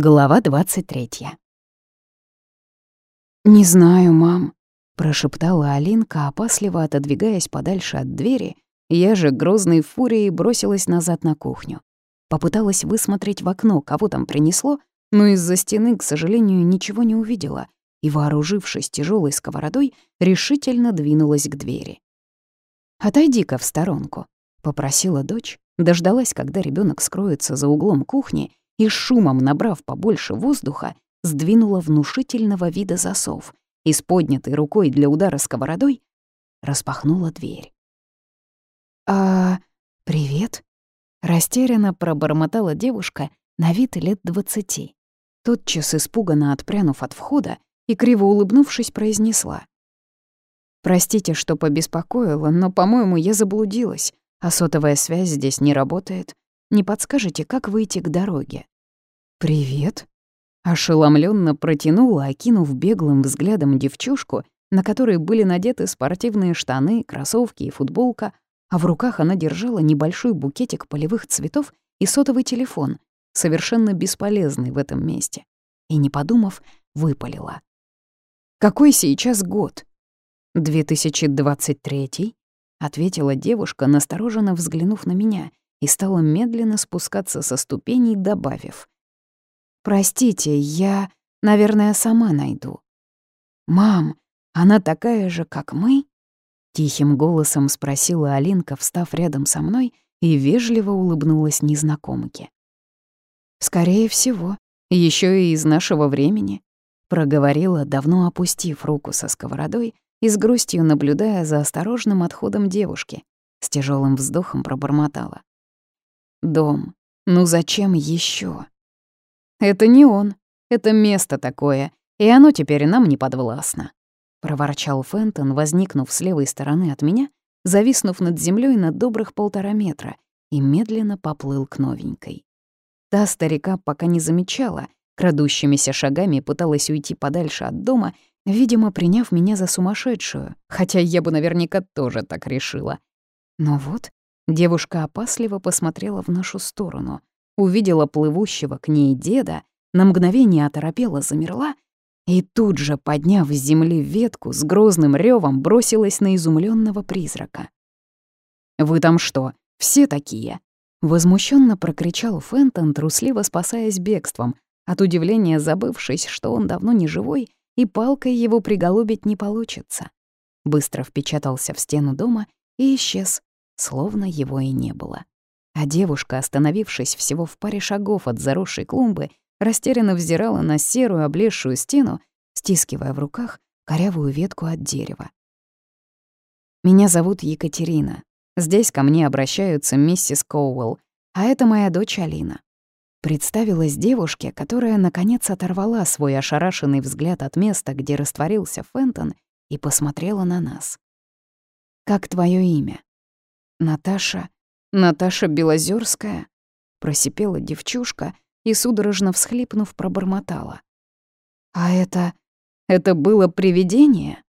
Глава 23. «Не знаю, мам», — прошептала Алинка, опасливо отодвигаясь подальше от двери. Я же грозной фурией бросилась назад на кухню. Попыталась высмотреть в окно, кого там принесло, но из-за стены, к сожалению, ничего не увидела и, вооружившись тяжелой сковородой, решительно двинулась к двери. «Отойди-ка в сторонку», — попросила дочь, дождалась, когда ребенок скроется за углом кухни и шумом, набрав побольше воздуха, сдвинула внушительного вида засов и с поднятой рукой для удара сковородой распахнула дверь. «А, привет?» — растерянно пробормотала девушка на вид лет двадцати. Тотчас испуганно отпрянув от входа и криво улыбнувшись произнесла. «Простите, что побеспокоила, но, по-моему, я заблудилась, а сотовая связь здесь не работает. Не подскажете, как выйти к дороге?» «Привет», — ошеломленно протянула, окинув беглым взглядом девчушку, на которой были надеты спортивные штаны, кроссовки и футболка, а в руках она держала небольшой букетик полевых цветов и сотовый телефон, совершенно бесполезный в этом месте. И, не подумав, выпалила. «Какой сейчас год?» «2023», — ответила девушка, настороженно взглянув на меня — и стала медленно спускаться со ступеней, добавив. «Простите, я, наверное, сама найду». «Мам, она такая же, как мы?» Тихим голосом спросила Алинка, встав рядом со мной, и вежливо улыбнулась незнакомке. «Скорее всего, еще и из нашего времени», — проговорила, давно опустив руку со сковородой и с грустью наблюдая за осторожным отходом девушки. С тяжелым вздохом пробормотала. Дом. Ну зачем еще? Это не он. Это место такое, и оно теперь нам не подвластно. Проворчал Фентон, возникнув с левой стороны от меня, зависнув над землей на добрых полтора метра, и медленно поплыл к новенькой. Та старика пока не замечала, крадущимися шагами пыталась уйти подальше от дома, видимо, приняв меня за сумасшедшую, хотя я бы наверняка тоже так решила. Но вот Девушка опасливо посмотрела в нашу сторону, увидела плывущего к ней деда, на мгновение оторопела, замерла и тут же, подняв с земли ветку, с грозным ревом бросилась на изумленного призрака. «Вы там что, все такие?» Возмущенно прокричал Фентон, трусливо спасаясь бегством, от удивления забывшись, что он давно не живой, и палкой его приголубить не получится. Быстро впечатался в стену дома и исчез, словно его и не было. А девушка, остановившись всего в паре шагов от заросшей клумбы, растерянно взирала на серую облезшую стену, стискивая в руках корявую ветку от дерева. «Меня зовут Екатерина. Здесь ко мне обращаются миссис Коуэлл, а это моя дочь Алина». Представилась девушке, которая, наконец, оторвала свой ошарашенный взгляд от места, где растворился Фентон, и посмотрела на нас. «Как твое имя?» «Наташа? Наташа Белозерская?» Просипела девчушка и, судорожно всхлипнув, пробормотала. «А это... это было привидение?»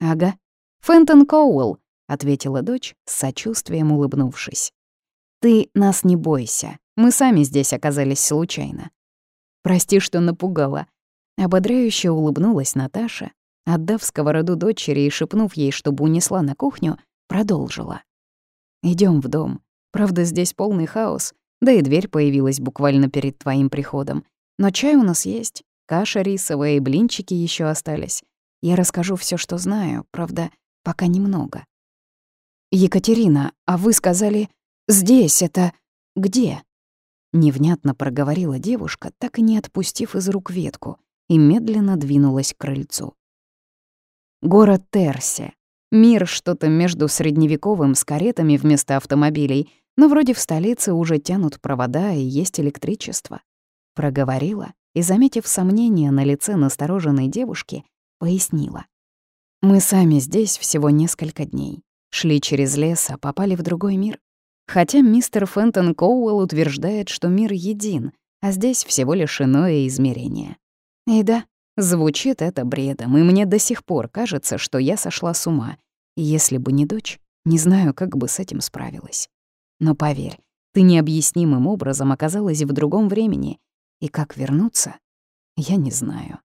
«Ага. Фентон Коуэлл», — ответила дочь, с сочувствием улыбнувшись. «Ты нас не бойся. Мы сами здесь оказались случайно». «Прости, что напугала». Ободряюще улыбнулась Наташа, отдав сковороду дочери и шепнув ей, чтобы унесла на кухню, продолжила. Идем в дом. Правда, здесь полный хаос, да и дверь появилась буквально перед твоим приходом. Но чай у нас есть, каша рисовая и блинчики еще остались. Я расскажу все, что знаю, правда, пока немного. «Екатерина, а вы сказали, здесь это где?» Невнятно проговорила девушка, так и не отпустив из рук ветку, и медленно двинулась к крыльцу. «Город Терсе. Мир что-то между средневековым с каретами вместо автомобилей, но вроде в столице уже тянут провода и есть электричество. Проговорила и, заметив сомнение на лице настороженной девушки, пояснила. Мы сами здесь всего несколько дней. Шли через лес, а попали в другой мир. Хотя мистер Фентон Коуэлл утверждает, что мир един, а здесь всего лишь иное измерение. И да, Звучит это бредом, и мне до сих пор кажется, что я сошла с ума. Если бы не дочь, не знаю, как бы с этим справилась. Но поверь, ты необъяснимым образом оказалась в другом времени, И как вернуться, я не знаю.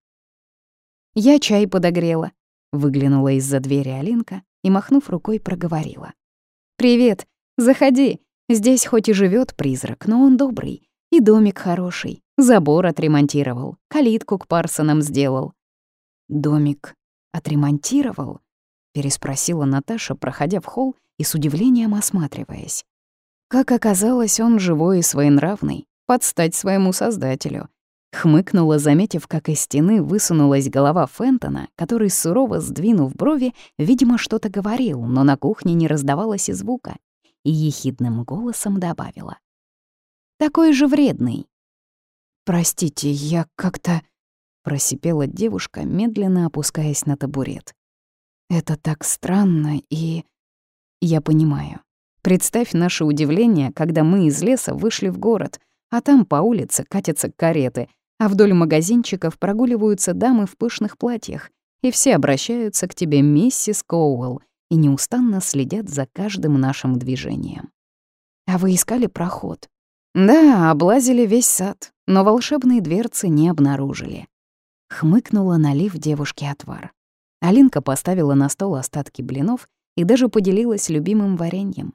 Я чай подогрела. Выглянула из-за двери Алинка и, махнув рукой, проговорила. «Привет, заходи. Здесь хоть и живет призрак, но он добрый. И домик хороший. Забор отремонтировал, калитку к Парсонам сделал». «Домик отремонтировал?» — переспросила Наташа, проходя в холл и с удивлением осматриваясь. Как оказалось, он живой и своенравный, под стать своему создателю. Хмыкнула, заметив, как из стены высунулась голова Фентона, который, сурово сдвинув брови, видимо, что-то говорил, но на кухне не раздавалось и звука, и ехидным голосом добавила. «Такой же вредный». «Простите, я как-то...» — просипела девушка, медленно опускаясь на табурет. «Это так странно и...» «Я понимаю. Представь наше удивление, когда мы из леса вышли в город, а там по улице катятся кареты, а вдоль магазинчиков прогуливаются дамы в пышных платьях, и все обращаются к тебе, миссис Коуэлл, и неустанно следят за каждым нашим движением. А вы искали проход? Да, облазили весь сад, но волшебные дверцы не обнаружили. Хмыкнула, налив девушке отвар. Алинка поставила на стол остатки блинов и даже поделилась любимым вареньем.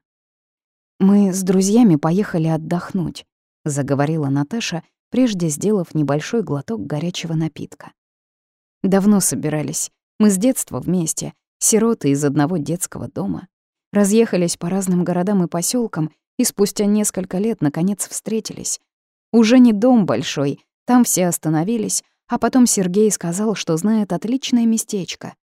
«Мы с друзьями поехали отдохнуть», — заговорила Наташа, прежде сделав небольшой глоток горячего напитка. «Давно собирались. Мы с детства вместе, сироты из одного детского дома. Разъехались по разным городам и поселкам, и спустя несколько лет, наконец, встретились. Уже не дом большой, там все остановились, а потом Сергей сказал, что знает отличное местечко.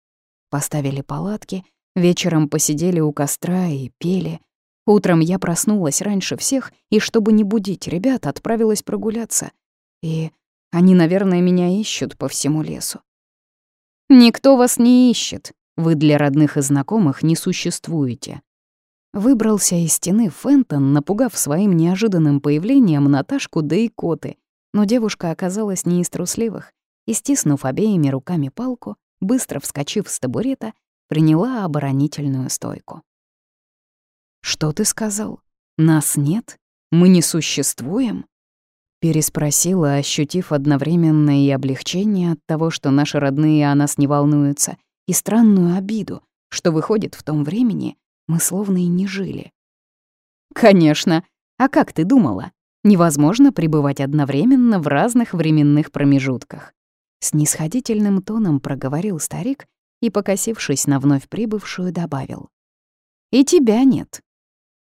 Поставили палатки, вечером посидели у костра и пели. Утром я проснулась раньше всех, и, чтобы не будить ребят, отправилась прогуляться. И они, наверное, меня ищут по всему лесу. «Никто вас не ищет. Вы для родных и знакомых не существуете». Выбрался из стены Фентон, напугав своим неожиданным появлением Наташку да и коты. Но девушка оказалась не из трусливых и, стиснув обеими руками палку, быстро вскочив с табурета, приняла оборонительную стойку. «Что ты сказал? Нас нет? Мы не существуем?» Переспросила, ощутив одновременно и облегчение от того, что наши родные о нас не волнуются, и странную обиду, что, выходит, в том времени мы словно и не жили. «Конечно. А как ты думала? Невозможно пребывать одновременно в разных временных промежутках». Снисходительным тоном проговорил старик и, покосившись на вновь прибывшую, добавил. «И тебя нет».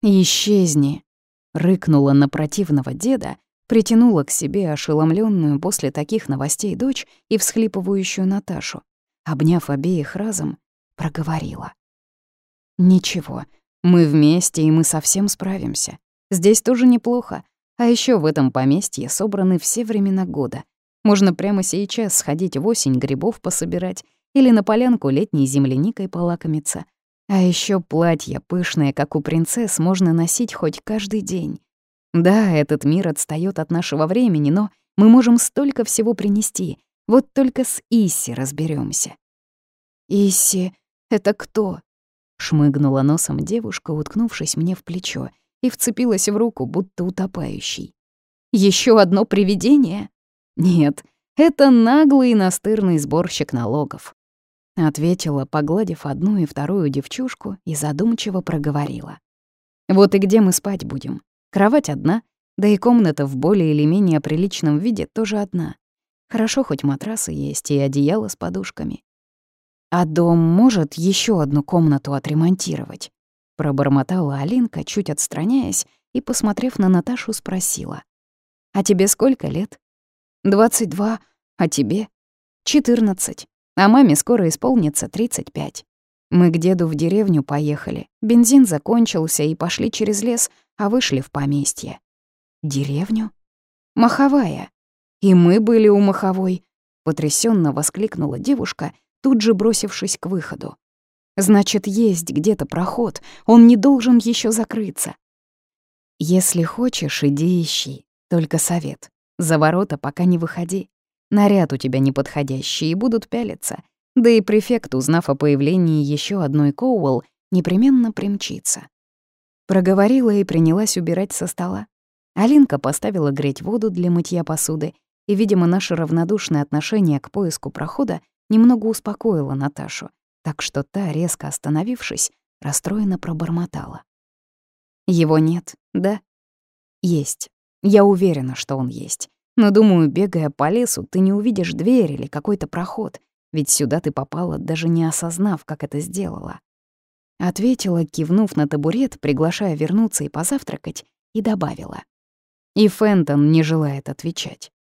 «Исчезни», — рыкнула на противного деда, притянула к себе ошеломленную после таких новостей дочь и всхлипывающую Наташу, обняв обеих разом, проговорила. «Ничего, мы вместе, и мы совсем справимся. Здесь тоже неплохо, а еще в этом поместье собраны все времена года. Можно прямо сейчас сходить в осень грибов пособирать или на полянку летней земляникой полакомиться, а еще платья пышные, как у принцесс, можно носить хоть каждый день. Да, этот мир отстает от нашего времени, но мы можем столько всего принести. Вот только с Исси разберемся. «Исси, это кто?» — шмыгнула носом девушка, уткнувшись мне в плечо, и вцепилась в руку, будто утопающий. Еще одно привидение? Нет, это наглый и настырный сборщик налогов. — ответила, погладив одну и вторую девчушку, и задумчиво проговорила. «Вот и где мы спать будем? Кровать одна, да и комната в более или менее приличном виде тоже одна. Хорошо, хоть матрасы есть и одеяло с подушками. А дом может еще одну комнату отремонтировать?» Пробормотала Алинка, чуть отстраняясь, и, посмотрев на Наташу, спросила. «А тебе сколько лет?» «Двадцать два. А тебе?» «Четырнадцать а маме скоро исполнится 35. Мы к деду в деревню поехали. Бензин закончился и пошли через лес, а вышли в поместье. Деревню? Маховая. И мы были у Маховой. Потрясенно воскликнула девушка, тут же бросившись к выходу. Значит, есть где-то проход, он не должен еще закрыться. Если хочешь, иди ищи, только совет. За ворота пока не выходи. Наряд у тебя неподходящий, и будут пялиться. Да и префект, узнав о появлении еще одной Коуэлл, непременно примчится. Проговорила и принялась убирать со стола. Алинка поставила греть воду для мытья посуды и, видимо, наше равнодушное отношение к поиску прохода немного успокоило Наташу, так что та, резко остановившись, расстроенно пробормотала. «Его нет, да?» «Есть. Я уверена, что он есть. Но, думаю, бегая по лесу, ты не увидишь дверь или какой-то проход, ведь сюда ты попала, даже не осознав, как это сделала». Ответила, кивнув на табурет, приглашая вернуться и позавтракать, и добавила. И Фентон не желает отвечать.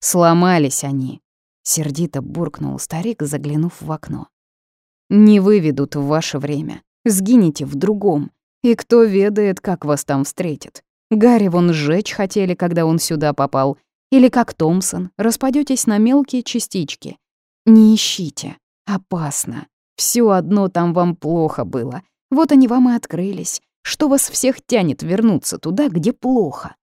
«Сломались они», — сердито буркнул старик, заглянув в окно. «Не выведут в ваше время. Сгинете в другом. И кто ведает, как вас там встретят. Гарри вон сжечь хотели, когда он сюда попал. Или как Томпсон, распадетесь на мелкие частички. Не ищите. Опасно. Все одно там вам плохо было. Вот они вам и открылись. Что вас всех тянет вернуться туда, где плохо?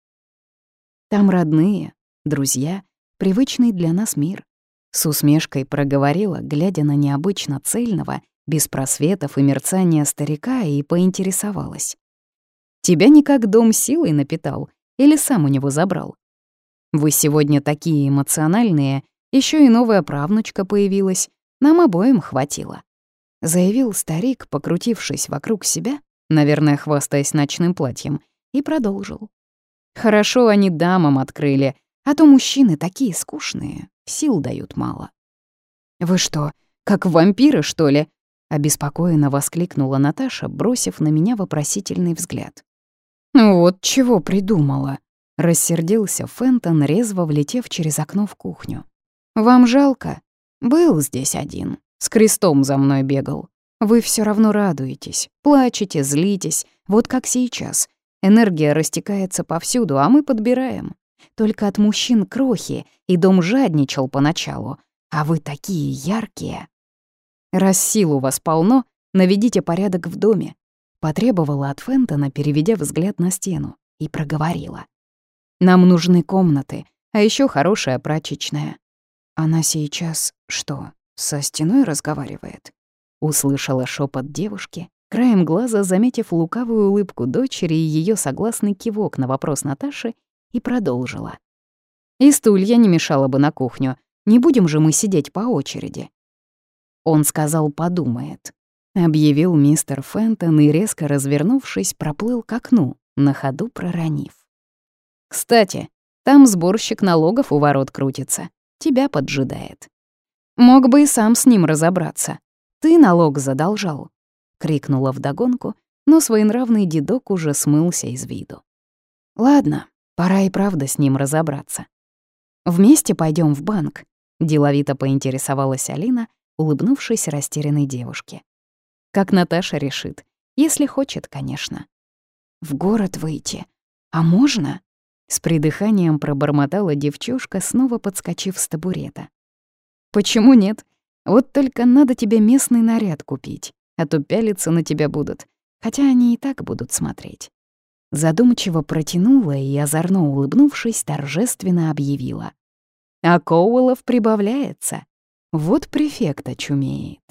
Там родные, друзья, привычный для нас мир. С усмешкой проговорила, глядя на необычно цельного, без просветов и мерцания старика, и поинтересовалась. «Тебя никак дом силой напитал или сам у него забрал? Вы сегодня такие эмоциональные, еще и новая правнучка появилась, нам обоим хватило» заявил старик, покрутившись вокруг себя, наверное, хвастаясь ночным платьем, и продолжил. «Хорошо они дамам открыли, а то мужчины такие скучные, сил дают мало». «Вы что, как вампиры, что ли?» — обеспокоенно воскликнула Наташа, бросив на меня вопросительный взгляд. «Вот чего придумала», — рассердился Фентон, резво влетев через окно в кухню. «Вам жалко? Был здесь один, с крестом за мной бегал. Вы все равно радуетесь, плачете, злитесь, вот как сейчас. Энергия растекается повсюду, а мы подбираем. Только от мужчин крохи, и дом жадничал поначалу. А вы такие яркие. Раз сил у вас полно, наведите порядок в доме. Потребовала от Фентона, переведя взгляд на стену, и проговорила. Нам нужны комнаты, а еще хорошая прачечная. Она сейчас что, со стеной разговаривает. Услышала шепот девушки, краем глаза заметив лукавую улыбку дочери и ее согласный кивок на вопрос Наташи, и продолжила. «И стулья не мешало бы на кухню. Не будем же мы сидеть по очереди». Он сказал «подумает», — объявил мистер Фентон и, резко развернувшись, проплыл к окну, на ходу проронив. «Кстати, там сборщик налогов у ворот крутится. Тебя поджидает». Мог бы и сам с ним разобраться. Ты налог задолжал. Крикнула вдогонку, но своенравный дедок уже смылся из виду. Ладно, пора и правда с ним разобраться. Вместе пойдем в банк, деловито поинтересовалась Алина, улыбнувшись растерянной девушке. Как Наташа решит, если хочет, конечно. В город выйти. А можно? С придыханием пробормотала девчушка, снова подскочив с табурета. Почему нет? Вот только надо тебе местный наряд купить, а то пялиться на тебя будут, хотя они и так будут смотреть. Задумчиво протянула и, озорно улыбнувшись, торжественно объявила. А Коуэллов прибавляется. Вот префект очумеет.